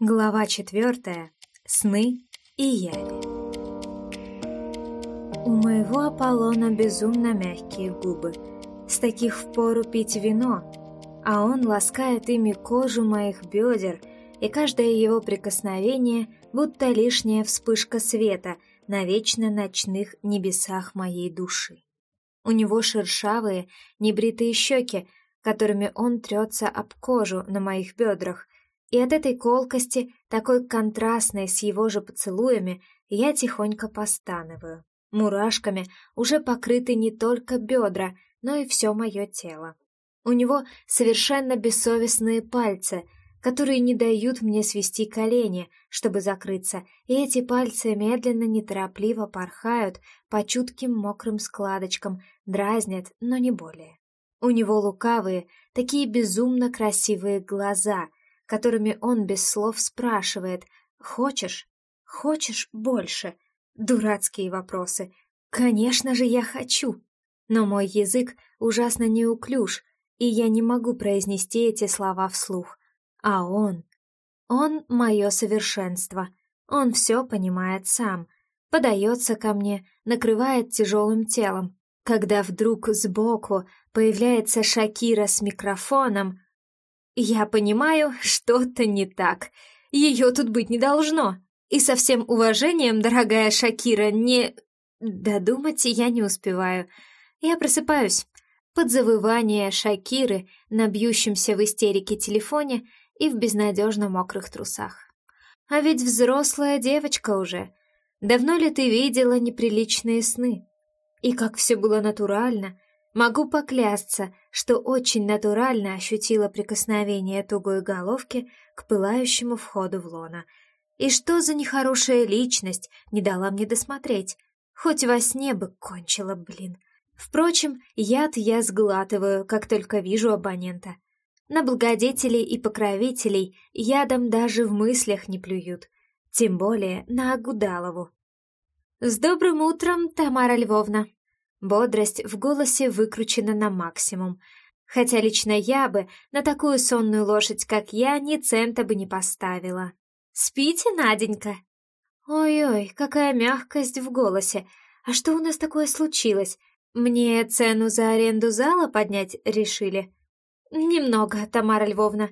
Глава четвертая. Сны и яви. У моего Аполлона безумно мягкие губы. С таких впору пить вино, а он ласкает ими кожу моих бедер, и каждое его прикосновение будто лишняя вспышка света на вечно ночных небесах моей души. У него шершавые, небритые щеки, которыми он трется об кожу на моих бедрах, и от этой колкости, такой контрастной с его же поцелуями, я тихонько постанываю. Мурашками уже покрыты не только бедра, но и все мое тело. У него совершенно бессовестные пальцы, которые не дают мне свести колени, чтобы закрыться, и эти пальцы медленно, неторопливо порхают по чутким мокрым складочкам, дразнят, но не более. У него лукавые, такие безумно красивые глаза — которыми он без слов спрашивает «Хочешь? Хочешь больше?» Дурацкие вопросы. Конечно же, я хочу. Но мой язык ужасно неуклюж, и я не могу произнести эти слова вслух. А он... Он — мое совершенство. Он все понимает сам. Подается ко мне, накрывает тяжелым телом. Когда вдруг сбоку появляется Шакира с микрофоном, я понимаю, что-то не так. Ее тут быть не должно. И со всем уважением, дорогая Шакира, не... Додумать я не успеваю. Я просыпаюсь. Под завывание Шакиры на бьющемся в истерике телефоне и в безнадежно мокрых трусах. А ведь взрослая девочка уже. Давно ли ты видела неприличные сны? И как все было натурально, Могу поклясться, что очень натурально ощутила прикосновение тугой головки к пылающему входу в лона. И что за нехорошая личность не дала мне досмотреть? Хоть во сне бы кончила, блин. Впрочем, яд я сглатываю, как только вижу абонента. На благодетелей и покровителей ядом даже в мыслях не плюют. Тем более на Агудалову. «С добрым утром, Тамара Львовна!» Бодрость в голосе выкручена на максимум. Хотя лично я бы на такую сонную лошадь, как я, ни цента бы не поставила. «Спите, Наденька?» «Ой-ой, какая мягкость в голосе! А что у нас такое случилось? Мне цену за аренду зала поднять решили?» «Немного, Тамара Львовна.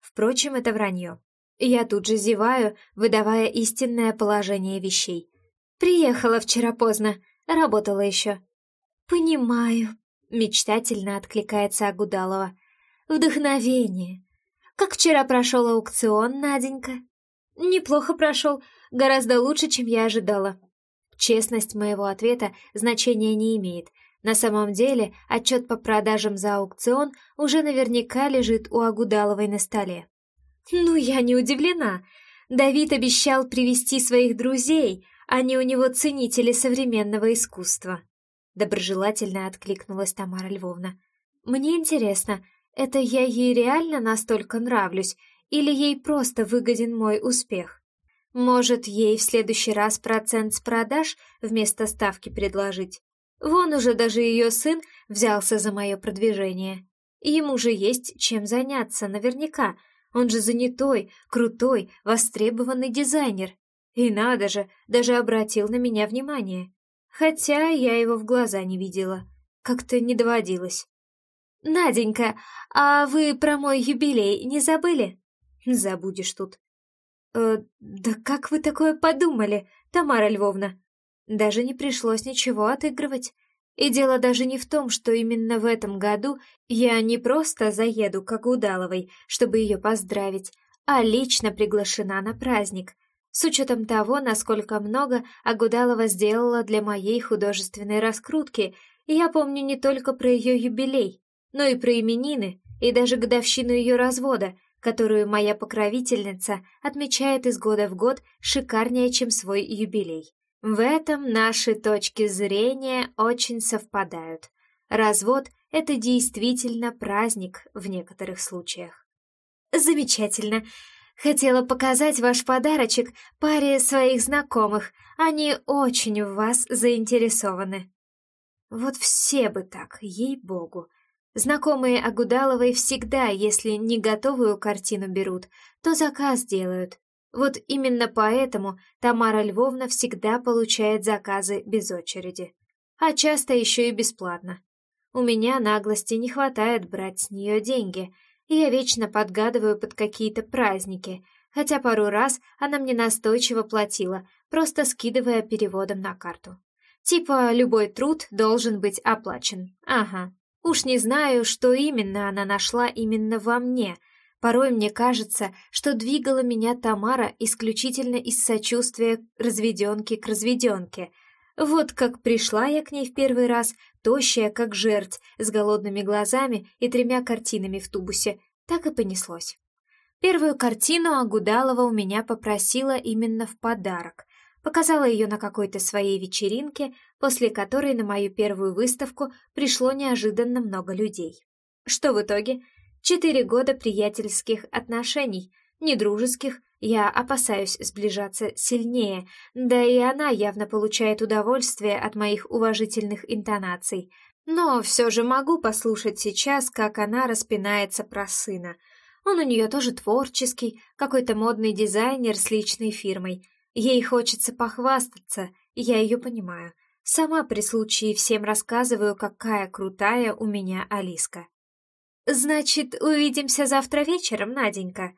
Впрочем, это вранье. Я тут же зеваю, выдавая истинное положение вещей. Приехала вчера поздно, работала еще. «Понимаю», — мечтательно откликается Агудалова. «Вдохновение. Как вчера прошел аукцион, Наденька?» «Неплохо прошел, гораздо лучше, чем я ожидала». Честность моего ответа значения не имеет. На самом деле, отчет по продажам за аукцион уже наверняка лежит у Агудаловой на столе. «Ну, я не удивлена. Давид обещал привести своих друзей, они у него ценители современного искусства». Доброжелательно откликнулась Тамара Львовна. «Мне интересно, это я ей реально настолько нравлюсь, или ей просто выгоден мой успех? Может, ей в следующий раз процент с продаж вместо ставки предложить? Вон уже даже ее сын взялся за мое продвижение. Ему же есть чем заняться, наверняка. Он же занятой, крутой, востребованный дизайнер. И надо же, даже обратил на меня внимание. Хотя я его в глаза не видела. Как-то не доводилось. «Наденька, а вы про мой юбилей не забыли?» «Забудешь тут». «Э, да как вы такое подумали, Тамара Львовна?» Даже не пришлось ничего отыгрывать. И дело даже не в том, что именно в этом году я не просто заеду к Агудаловой, чтобы ее поздравить, а лично приглашена на праздник — с учетом того, насколько много Агудалова сделала для моей художественной раскрутки, я помню не только про ее юбилей, но и про именины, и даже годовщину ее развода, которую моя покровительница отмечает из года в год шикарнее, чем свой юбилей. В этом наши точки зрения очень совпадают. Развод — это действительно праздник в некоторых случаях. Замечательно. Хотела показать ваш подарочек паре своих знакомых. Они очень в вас заинтересованы. Вот все бы так, ей-богу. Знакомые Агудаловой всегда, если не готовую картину берут, то заказ делают. Вот именно поэтому Тамара Львовна всегда получает заказы без очереди. А часто еще и бесплатно. У меня наглости не хватает брать с нее деньги, я вечно подгадываю под какие-то праздники, хотя пару раз она мне настойчиво платила, просто скидывая переводом на карту. Типа любой труд должен быть оплачен. Ага. Уж не знаю, что именно она нашла именно во мне. Порой мне кажется, что двигала меня Тамара исключительно из сочувствия разведенки к разведенке. Вот как пришла я к ней в первый раз, тощая, как жерть, с голодными глазами и тремя картинами в тубусе, так и понеслось. Первую картину Агудалова у меня попросила именно в подарок. Показала ее на какой-то своей вечеринке, после которой на мою первую выставку пришло неожиданно много людей. Что в итоге? Четыре года приятельских отношений, недружеских, я опасаюсь сближаться сильнее, да и она явно получает удовольствие от моих уважительных интонаций. Но все же могу послушать сейчас, как она распинается про сына. Он у нее тоже творческий, какой-то модный дизайнер с личной фирмой. Ей хочется похвастаться, я ее понимаю. Сама при случае всем рассказываю, какая крутая у меня Алиска. «Значит, увидимся завтра вечером, Наденька?»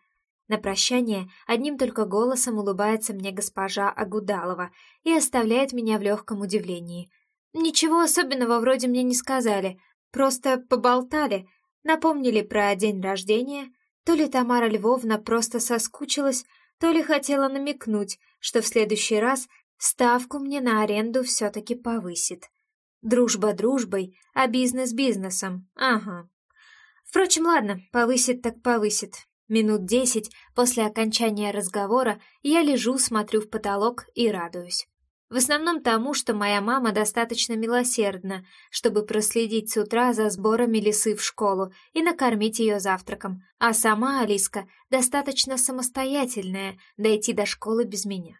На прощание одним только голосом улыбается мне госпожа Агудалова и оставляет меня в легком удивлении. Ничего особенного вроде мне не сказали, просто поболтали, напомнили про день рождения. То ли Тамара Львовна просто соскучилась, то ли хотела намекнуть, что в следующий раз ставку мне на аренду все-таки повысит. Дружба дружбой, а бизнес бизнесом, ага. Впрочем, ладно, повысит так повысит, Минут десять после окончания разговора я лежу, смотрю в потолок и радуюсь. В основном тому, что моя мама достаточно милосердна, чтобы проследить с утра за сборами лисы в школу и накормить ее завтраком, а сама Алиска достаточно самостоятельная дойти до школы без меня.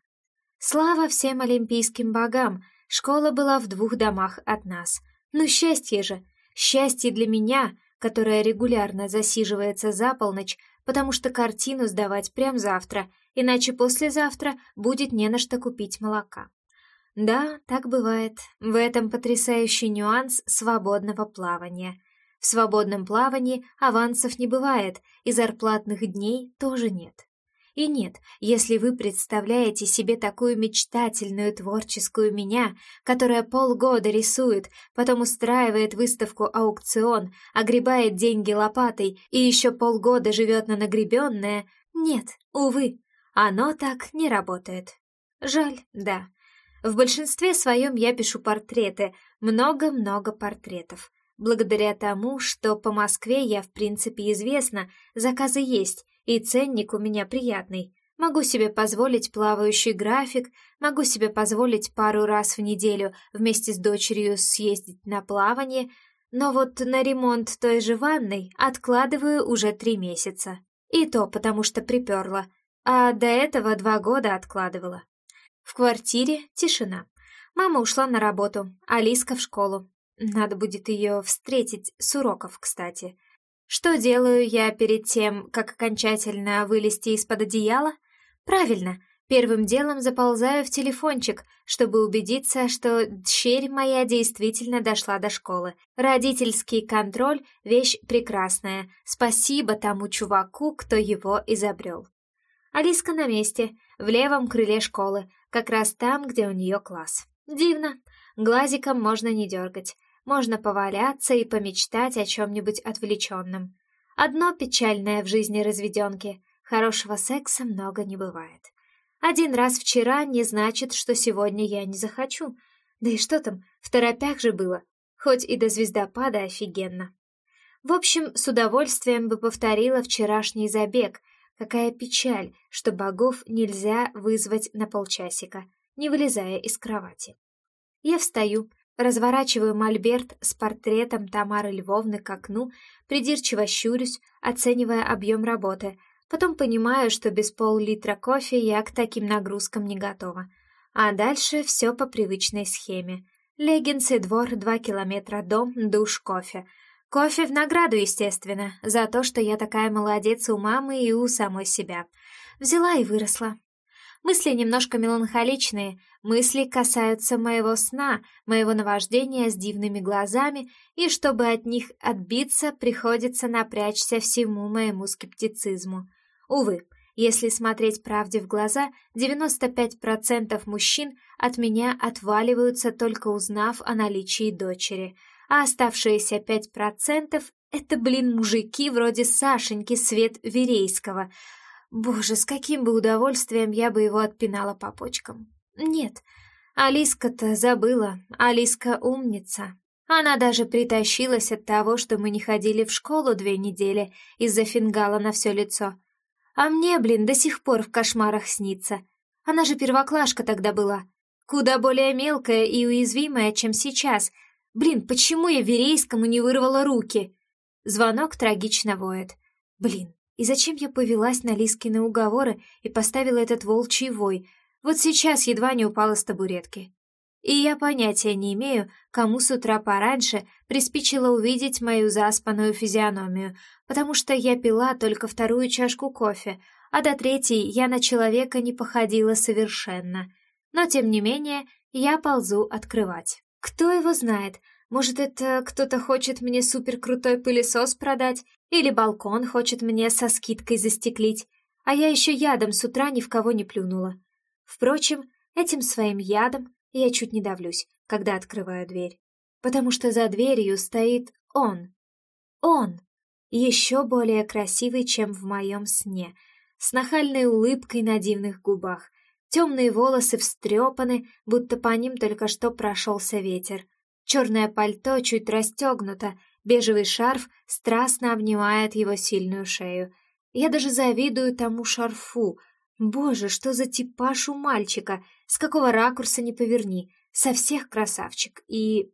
Слава всем олимпийским богам, школа была в двух домах от нас. Но счастье же, счастье для меня, которая регулярно засиживается за полночь, потому что картину сдавать прям завтра, иначе послезавтра будет не на что купить молока. Да, так бывает. В этом потрясающий нюанс свободного плавания. В свободном плавании авансов не бывает, и зарплатных дней тоже нет. И нет, если вы представляете себе такую мечтательную творческую меня, которая полгода рисует, потом устраивает выставку-аукцион, огребает деньги лопатой и еще полгода живет на нагребенное, нет, увы, оно так не работает. Жаль, да. В большинстве своем я пишу портреты, много-много портретов. Благодаря тому, что по Москве я в принципе известна, заказы есть, и ценник у меня приятный. Могу себе позволить плавающий график, могу себе позволить пару раз в неделю вместе с дочерью съездить на плавание, но вот на ремонт той же ванной откладываю уже три месяца. И то потому что приперла, а до этого два года откладывала. В квартире тишина. Мама ушла на работу, Алиска в школу. Надо будет ее встретить с уроков, кстати. Что делаю я перед тем, как окончательно вылезти из-под одеяла? Правильно, первым делом заползаю в телефончик, чтобы убедиться, что дщерь моя действительно дошла до школы. Родительский контроль — вещь прекрасная. Спасибо тому чуваку, кто его изобрел. Алиска на месте, в левом крыле школы, как раз там, где у нее класс. Дивно. Глазиком можно не дергать можно поваляться и помечтать о чем-нибудь отвлеченном. Одно печальное в жизни разведенки — хорошего секса много не бывает. Один раз вчера не значит, что сегодня я не захочу. Да и что там, в торопях же было, хоть и до звездопада офигенно. В общем, с удовольствием бы повторила вчерашний забег. Какая печаль, что богов нельзя вызвать на полчасика, не вылезая из кровати. Я встаю, Разворачиваю мольберт с портретом Тамары Львовны к окну, придирчиво щурюсь, оценивая объем работы. Потом понимаю, что без пол-литра кофе я к таким нагрузкам не готова. А дальше все по привычной схеме. Леггинсы, двор, два километра, дом, душ, кофе. Кофе в награду, естественно, за то, что я такая молодец у мамы и у самой себя. Взяла и выросла. Мысли немножко меланхоличные, мысли касаются моего сна, моего наваждения с дивными глазами, и чтобы от них отбиться, приходится напрячься всему моему скептицизму. Увы, если смотреть правде в глаза, 95% мужчин от меня отваливаются, только узнав о наличии дочери, а оставшиеся 5% — это, блин, мужики вроде Сашеньки Свет Верейского — Боже, с каким бы удовольствием я бы его отпинала по почкам. Нет, Алиска-то забыла, Алиска умница. Она даже притащилась от того, что мы не ходили в школу две недели из-за фингала на все лицо. А мне, блин, до сих пор в кошмарах снится. Она же первоклашка тогда была. Куда более мелкая и уязвимая, чем сейчас. Блин, почему я Верейскому не вырвала руки? Звонок трагично воет. Блин, и зачем я повелась на Лискины уговоры и поставила этот волчий вой? Вот сейчас едва не упала с табуретки. И я понятия не имею, кому с утра пораньше приспичило увидеть мою заспанную физиономию, потому что я пила только вторую чашку кофе, а до третьей я на человека не походила совершенно. Но, тем не менее, я ползу открывать. Кто его знает, может, это кто-то хочет мне суперкрутой пылесос продать или балкон хочет мне со скидкой застеклить, а я еще ядом с утра ни в кого не плюнула. Впрочем, этим своим ядом я чуть не давлюсь, когда открываю дверь, потому что за дверью стоит он. Он! Еще более красивый, чем в моем сне, с нахальной улыбкой на дивных губах, темные волосы встрепаны, будто по ним только что прошелся ветер. Черное пальто чуть расстегнуто, Бежевый шарф страстно обнимает его сильную шею. Я даже завидую тому шарфу. Боже, что за типаж у мальчика! С какого ракурса не поверни. Со всех красавчик. И...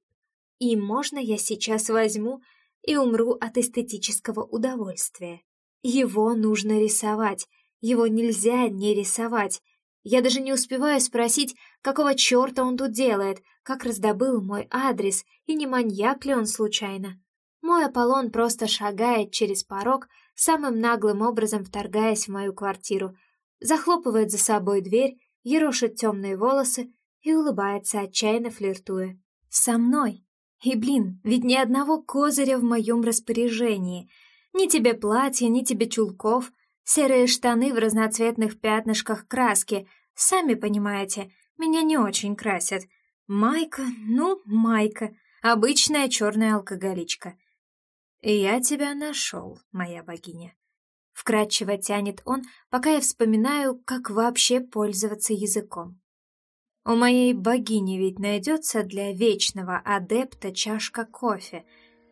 И можно я сейчас возьму и умру от эстетического удовольствия? Его нужно рисовать. Его нельзя не рисовать. Я даже не успеваю спросить, какого черта он тут делает, как раздобыл мой адрес, и не маньяк ли он случайно. Мой Аполлон просто шагает через порог, самым наглым образом вторгаясь в мою квартиру, захлопывает за собой дверь, ерошит темные волосы и улыбается, отчаянно флиртуя. «Со мной! И, блин, ведь ни одного козыря в моем распоряжении. Ни тебе платья, ни тебе чулков, серые штаны в разноцветных пятнышках краски. Сами понимаете, меня не очень красят. Майка, ну, майка, обычная черная алкоголичка. «Я тебя нашел, моя богиня». Вкратчиво тянет он, пока я вспоминаю, как вообще пользоваться языком. У моей богини ведь найдется для вечного адепта чашка кофе,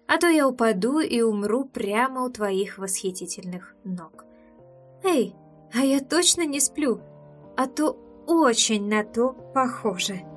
а то я упаду и умру прямо у твоих восхитительных ног. Эй, а я точно не сплю, а то очень на то похоже.